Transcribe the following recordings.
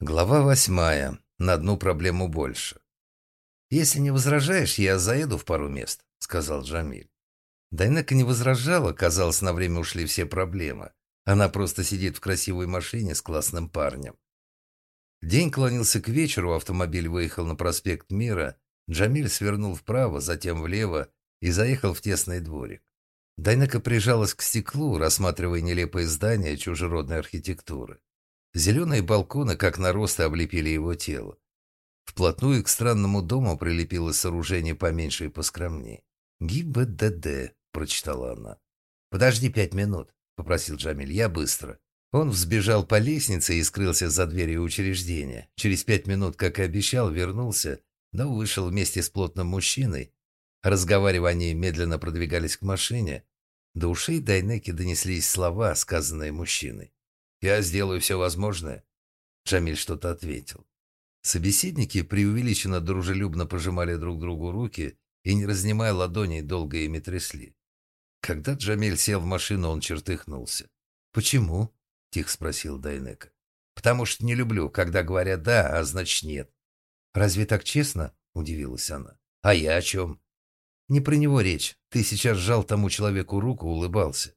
Глава восьмая. На одну проблему больше. «Если не возражаешь, я заеду в пару мест», — сказал Джамиль. Дайнека не возражала, казалось, на время ушли все проблемы. Она просто сидит в красивой машине с классным парнем. День клонился к вечеру, автомобиль выехал на проспект Мира, Джамиль свернул вправо, затем влево и заехал в тесный дворик. Дайнека прижалась к стеклу, рассматривая нелепые здания чужеродной архитектуры. Зеленые балконы, как наросты, облепили его тело. Вплотную к странному дому прилепилось сооружение поменьше и поскромнее. «ГИБДД», — прочитала она. «Подожди пять минут», — попросил Джамиль. «Я быстро». Он взбежал по лестнице и скрылся за дверью учреждения. Через пять минут, как и обещал, вернулся, но вышел вместе с плотным мужчиной. Разговаривая, они медленно продвигались к машине. До ушей Дайнеки донеслись слова, сказанные мужчиной. «Я сделаю все возможное». Джамиль что-то ответил. Собеседники преувеличенно дружелюбно пожимали друг другу руки и, не разнимая ладоней, долго ими трясли. Когда Джамиль сел в машину, он чертыхнулся. «Почему?» — тихо спросил Дайнека. «Потому что не люблю, когда говорят «да», а значит «нет». «Разве так честно?» — удивилась она. «А я о чем?» «Не про него речь. Ты сейчас сжал тому человеку руку, улыбался.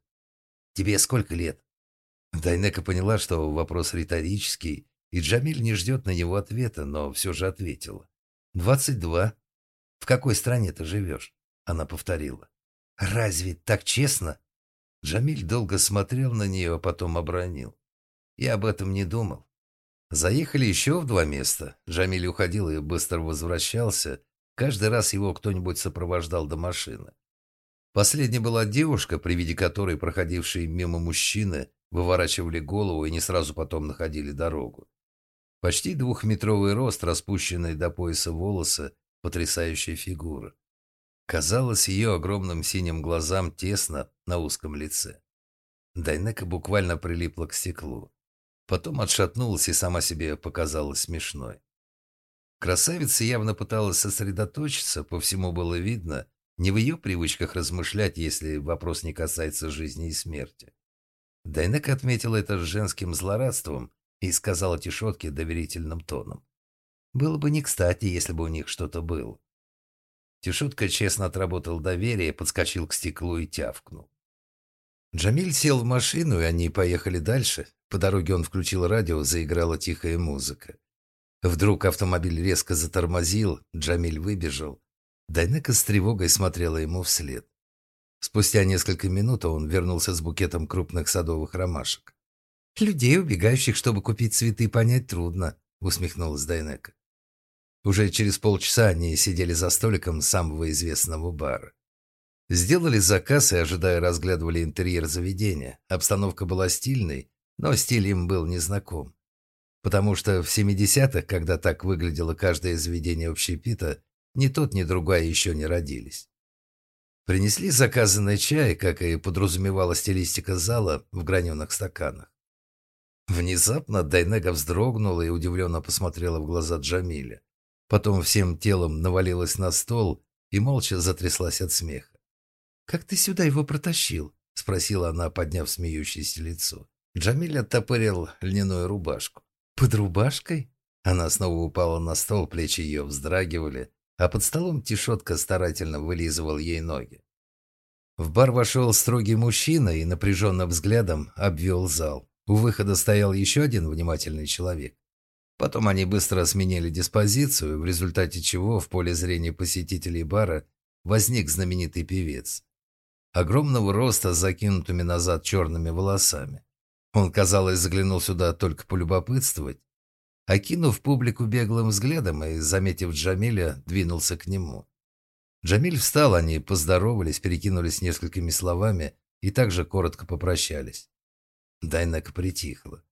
Тебе сколько лет?» Дайнека поняла, что вопрос риторический, и Джамиль не ждет на него ответа, но все же ответила. «Двадцать два. В какой стране ты живешь?» Она повторила. «Разве так честно?» Джамиль долго смотрел на нее, а потом обронил. «Я об этом не думал». Заехали еще в два места. Джамиль уходил и быстро возвращался. Каждый раз его кто-нибудь сопровождал до машины. Последней была девушка, при виде которой проходившие мимо мужчины выворачивали голову и не сразу потом находили дорогу. Почти двухметровый рост, распущенные до пояса волосы, потрясающая фигура. Казалось, ее огромным синим глазам тесно на узком лице. Дайнека буквально прилипла к стеклу. Потом отшатнулась и сама себе показалась смешной. Красавица явно пыталась сосредоточиться, по всему было видно, не в ее привычках размышлять, если вопрос не касается жизни и смерти. Дайнека отметила это с женским злорадством и сказала Тишотке доверительным тоном. «Было бы не кстати, если бы у них что-то было». Тишотка честно отработал доверие, подскочил к стеклу и тявкнул. Джамиль сел в машину, и они поехали дальше. По дороге он включил радио, заиграла тихая музыка. Вдруг автомобиль резко затормозил, Джамиль выбежал. Дайнека с тревогой смотрела ему вслед. Спустя несколько минут он вернулся с букетом крупных садовых ромашек. «Людей, убегающих, чтобы купить цветы, понять трудно», — усмехнулась Дайнека. Уже через полчаса они сидели за столиком самого известного бара. Сделали заказ и, ожидая, разглядывали интерьер заведения. Обстановка была стильной, но стиль им был незнаком. Потому что в 70-х, когда так выглядело каждое заведение общепита, ни тот, ни другая еще не родились. Принесли заказанный чай, как и подразумевала стилистика зала, в граненых стаканах. Внезапно Дайнега вздрогнула и удивленно посмотрела в глаза Джамиля. Потом всем телом навалилась на стол и молча затряслась от смеха. «Как ты сюда его протащил?» — спросила она, подняв смеющееся лицо. Джамиль оттопырил льняную рубашку. «Под рубашкой?» Она снова упала на стол, плечи ее вздрагивали, а под столом Тишотка старательно вылизывал ей ноги. В бар вошел строгий мужчина и напряженным взглядом обвел зал. У выхода стоял еще один внимательный человек. Потом они быстро сменили диспозицию, в результате чего в поле зрения посетителей бара возник знаменитый певец. Огромного роста с закинутыми назад черными волосами. Он, казалось, заглянул сюда только полюбопытствовать, Окинув публику беглым взглядом и, заметив Джамиля, двинулся к нему. Джамиль встал, они поздоровались, перекинулись несколькими словами и также коротко попрощались. Дайнека притихла.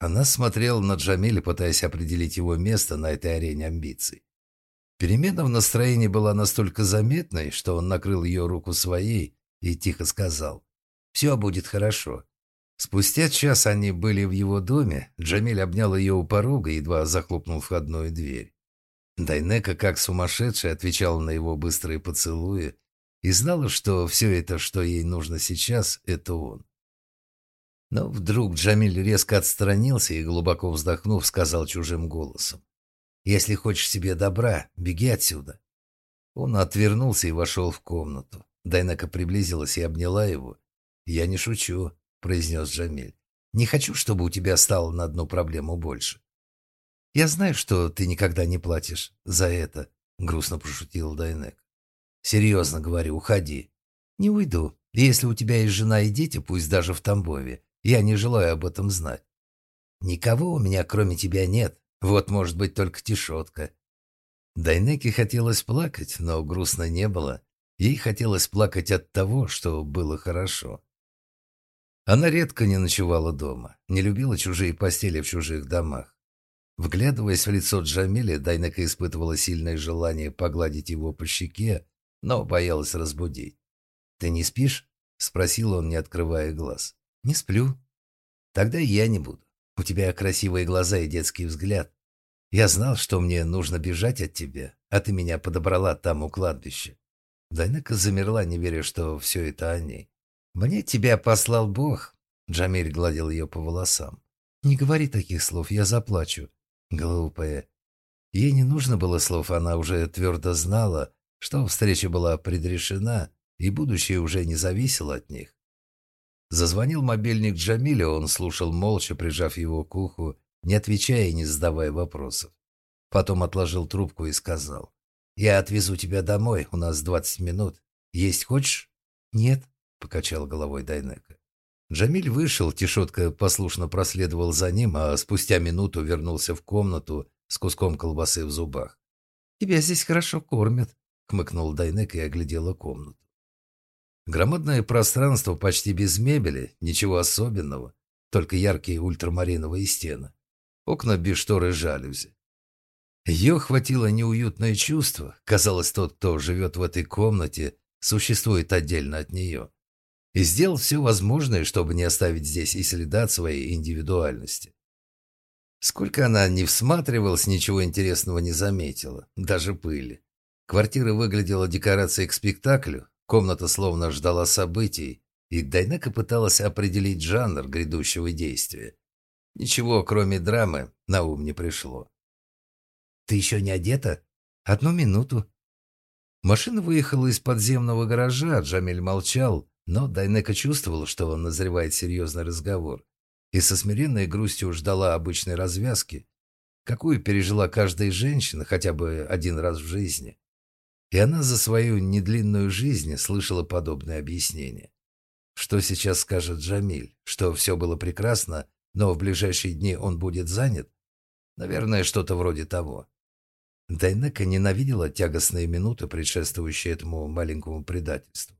Она смотрела на Джамиля, пытаясь определить его место на этой арене амбиций. Перемена в настроении была настолько заметной, что он накрыл ее руку своей и тихо сказал «Все будет хорошо. Спустя час они были в его доме. Джамиль обнял ее у порога, едва захлопнул входную дверь. Дайнека, как сумасшедшая, отвечала на его быстрые поцелуи и знала, что все это, что ей нужно сейчас, это он. Но вдруг Джамиль резко отстранился и, глубоко вздохнув, сказал чужим голосом. «Если хочешь себе добра, беги отсюда». Он отвернулся и вошел в комнату. Дайнека приблизилась и обняла его. «Я не шучу», — произнес Джамиль. «Не хочу, чтобы у тебя стало на одну проблему больше». «Я знаю, что ты никогда не платишь за это», — грустно пошутил Дайнек. «Серьезно говорю, уходи». «Не уйду. Если у тебя есть жена и дети, пусть даже в Тамбове, я не желаю об этом знать. Никого у меня, кроме тебя, нет. Вот, может быть, только Тишотка». Дайнеке хотелось плакать, но грустно не было. Ей хотелось плакать от того, что было хорошо. Она редко не ночевала дома, не любила чужие постели в чужих домах. Вглядываясь в лицо Джамиля, Дайнека испытывала сильное желание погладить его по щеке, но боялась разбудить. «Ты не спишь?» — спросил он, не открывая глаз. «Не сплю». «Тогда и я не буду. У тебя красивые глаза и детский взгляд. Я знал, что мне нужно бежать от тебя, а ты меня подобрала там у кладбища». Дайнека замерла, не веря, что все это о ней. «Мне тебя послал Бог», — Джамиль гладил ее по волосам. «Не говори таких слов, я заплачу. Глупая. Ей не нужно было слов, она уже твердо знала, что встреча была предрешена, и будущее уже не зависело от них. Зазвонил мобильник Джамиля, он слушал молча, прижав его к уху, не отвечая и не задавая вопросов. Потом отложил трубку и сказал. «Я отвезу тебя домой, у нас двадцать минут. Есть хочешь?» «Нет», — покачал головой Дайнека. Джамиль вышел, Тишотка послушно проследовал за ним, а спустя минуту вернулся в комнату с куском колбасы в зубах. «Тебя здесь хорошо кормят», — хмыкнул Дайнек и оглядела комнату. Громадное пространство почти без мебели, ничего особенного, только яркие ультрамариновые стены. Окна без шторы жалюзи. Ее хватило неуютное чувство. Казалось, тот, кто живет в этой комнате, существует отдельно от нее и сделал все возможное, чтобы не оставить здесь и следа от своей индивидуальности. Сколько она не всматривалась, ничего интересного не заметила, даже пыли. Квартира выглядела декорацией к спектаклю, комната словно ждала событий, и Дайнека пыталась определить жанр грядущего действия. Ничего, кроме драмы, на ум не пришло. «Ты еще не одета? Одну минуту». Машина выехала из подземного гаража, Джамиль молчал, но Дайнека чувствовала, что назревает серьезный разговор, и со смиренной грустью ждала обычной развязки, какую пережила каждая женщина хотя бы один раз в жизни. И она за свою недлинную жизнь слышала подобное объяснение. Что сейчас скажет Джамиль? Что все было прекрасно, но в ближайшие дни он будет занят? Наверное, что-то вроде того. Дайнека ненавидела тягостные минуты, предшествующие этому маленькому предательству.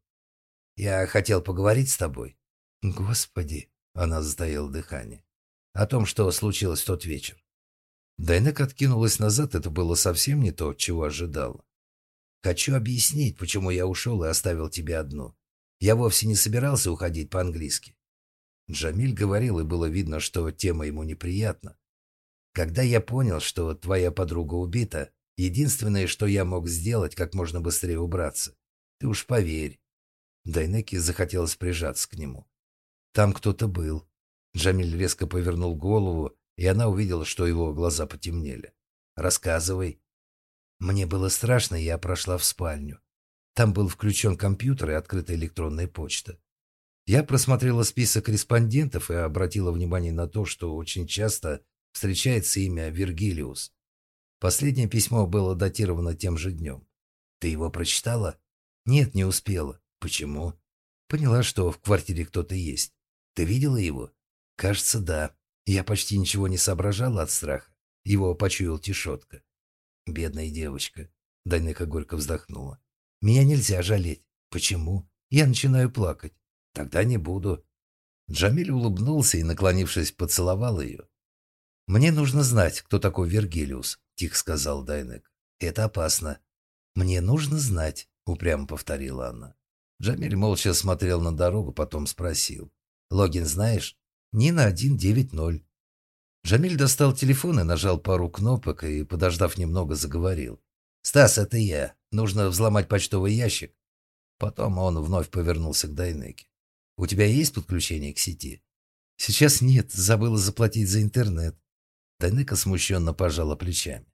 Я хотел поговорить с тобой. Господи, она затаила дыхание. О том, что случилось тот вечер. Дайнек откинулась назад, это было совсем не то, чего ожидала. Хочу объяснить, почему я ушел и оставил тебя одну. Я вовсе не собирался уходить по-английски. Джамиль говорил, и было видно, что тема ему неприятна. Когда я понял, что твоя подруга убита, единственное, что я мог сделать, как можно быстрее убраться. Ты уж поверь, Дайнеке захотелось прижаться к нему. Там кто-то был. Джамиль резко повернул голову, и она увидела, что его глаза потемнели. «Рассказывай». Мне было страшно, и я прошла в спальню. Там был включен компьютер и открыта электронная почта. Я просмотрела список респондентов и обратила внимание на то, что очень часто встречается имя Вергилиус. Последнее письмо было датировано тем же днем. Ты его прочитала? Нет, не успела. Почему? Поняла, что в квартире кто-то есть. Ты видела его? Кажется, да. Я почти ничего не соображала от страха. Его почуял Тишотка. Бедная девочка. Дайнека горько вздохнула. Меня нельзя жалеть. Почему? Я начинаю плакать. Тогда не буду. Джамиль улыбнулся и, наклонившись, поцеловал ее. «Мне нужно знать, кто такой Вергилиус», — тихо сказал Дайнек. «Это опасно». «Мне нужно знать», — упрямо повторила она. Джамиль молча смотрел на дорогу, потом спросил. «Логин знаешь?» «Нина 190». Джамиль достал телефон и нажал пару кнопок и, подождав немного, заговорил. «Стас, это я. Нужно взломать почтовый ящик». Потом он вновь повернулся к Дайнеке. «У тебя есть подключение к сети?» Сейчас нет, забыла заплатить за интернет. Дайнека смущенно пожала плечами.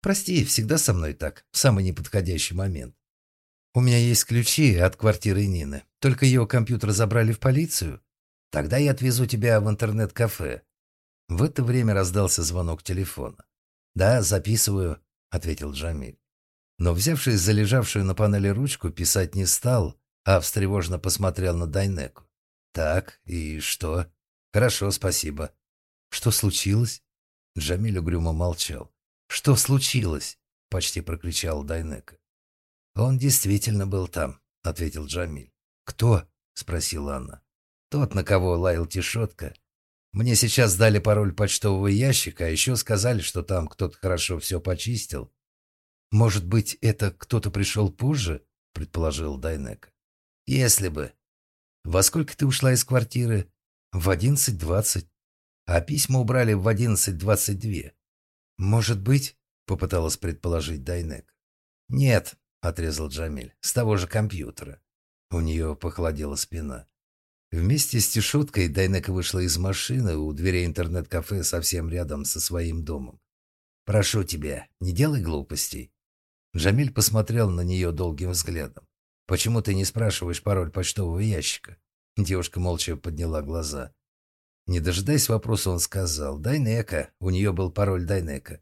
Прости, всегда со мной так, в самый неподходящий момент. У меня есть ключи от квартиры Нины. Только ее компьютер забрали в полицию. Тогда я отвезу тебя в интернет-кафе. В это время раздался звонок телефона. «Да, записываю», — ответил Джамиль. Но, взявшись за лежавшую на панели ручку, писать не стал, а встревожно посмотрел на Дайнеку. «Так, и что?» «Хорошо, спасибо». «Что случилось?» Джамиль угрюмо молчал. «Что случилось?» — почти прокричал Дайнека. «Он действительно был там», — ответил Джамиль. «Кто?» — спросила она. «Тот, на кого лаял Тишотка. Мне сейчас дали пароль почтового ящика, а еще сказали, что там кто-то хорошо все почистил. Может быть, это кто-то пришел позже?» — предположил Дайнека. «Если бы». «Во сколько ты ушла из квартиры?» «В одиннадцать двадцать. А письма убрали в одиннадцать двадцать две». «Может быть?» — попыталась предположить Дайнек. «Нет», — отрезал Джамиль, — «с того же компьютера». У нее похолодела спина. Вместе с Тишоткой Дайнека вышла из машины у дверей интернет-кафе совсем рядом со своим домом. «Прошу тебя, не делай глупостей». Джамиль посмотрел на нее долгим взглядом. «Почему ты не спрашиваешь пароль почтового ящика?» Девушка молча подняла глаза. Не дожидаясь вопроса, он сказал «Дайнека». У нее был пароль Дайнека.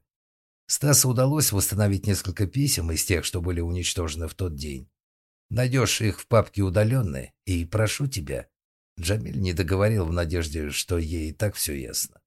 Стасу удалось восстановить несколько писем из тех, что были уничтожены в тот день. Найдешь их в папке удаленные, и прошу тебя. Джамиль не договорил в надежде, что ей и так все ясно.